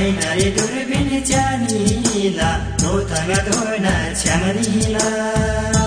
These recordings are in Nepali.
दुर्बिल जानलाग न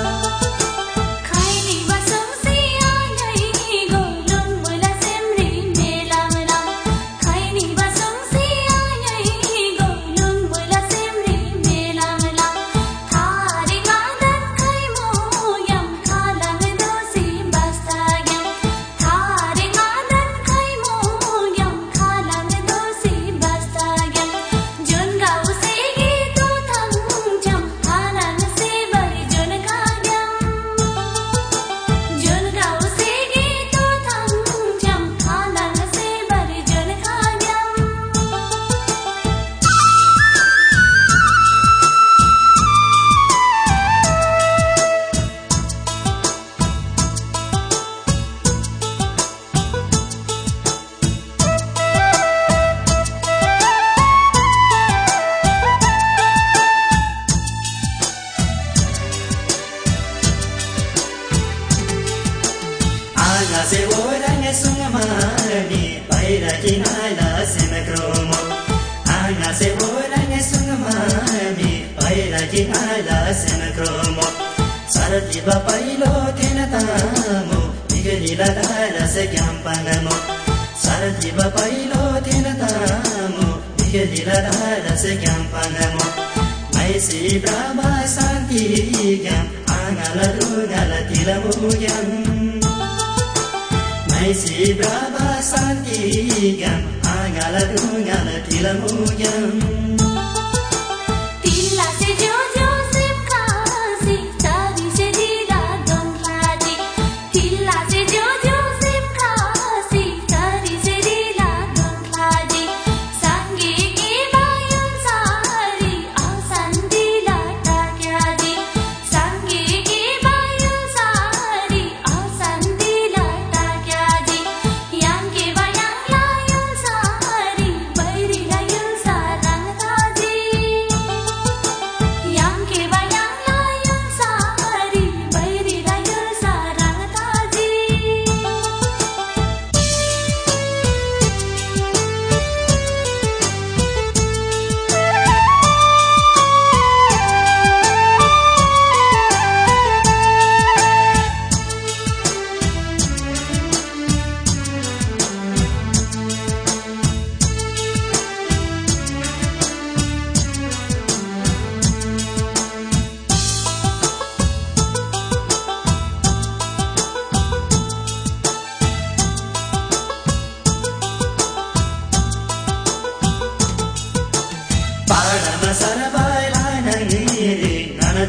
सुमा नैर आसँग आँगमा आयलासिन क्रोम सर जी पहिलो तिन तिलासनो सर जीव पाइलो तिन तामो लिला दा दस ज्ञानो शान्ति आना Maisi brava santigam angala dungala tilamuyam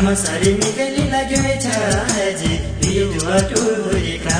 नमसरी मिगली लाग्यो छाजी रिडो टुरी क्रातासी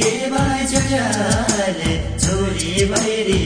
के बाई जजाले जोरी बाहिरी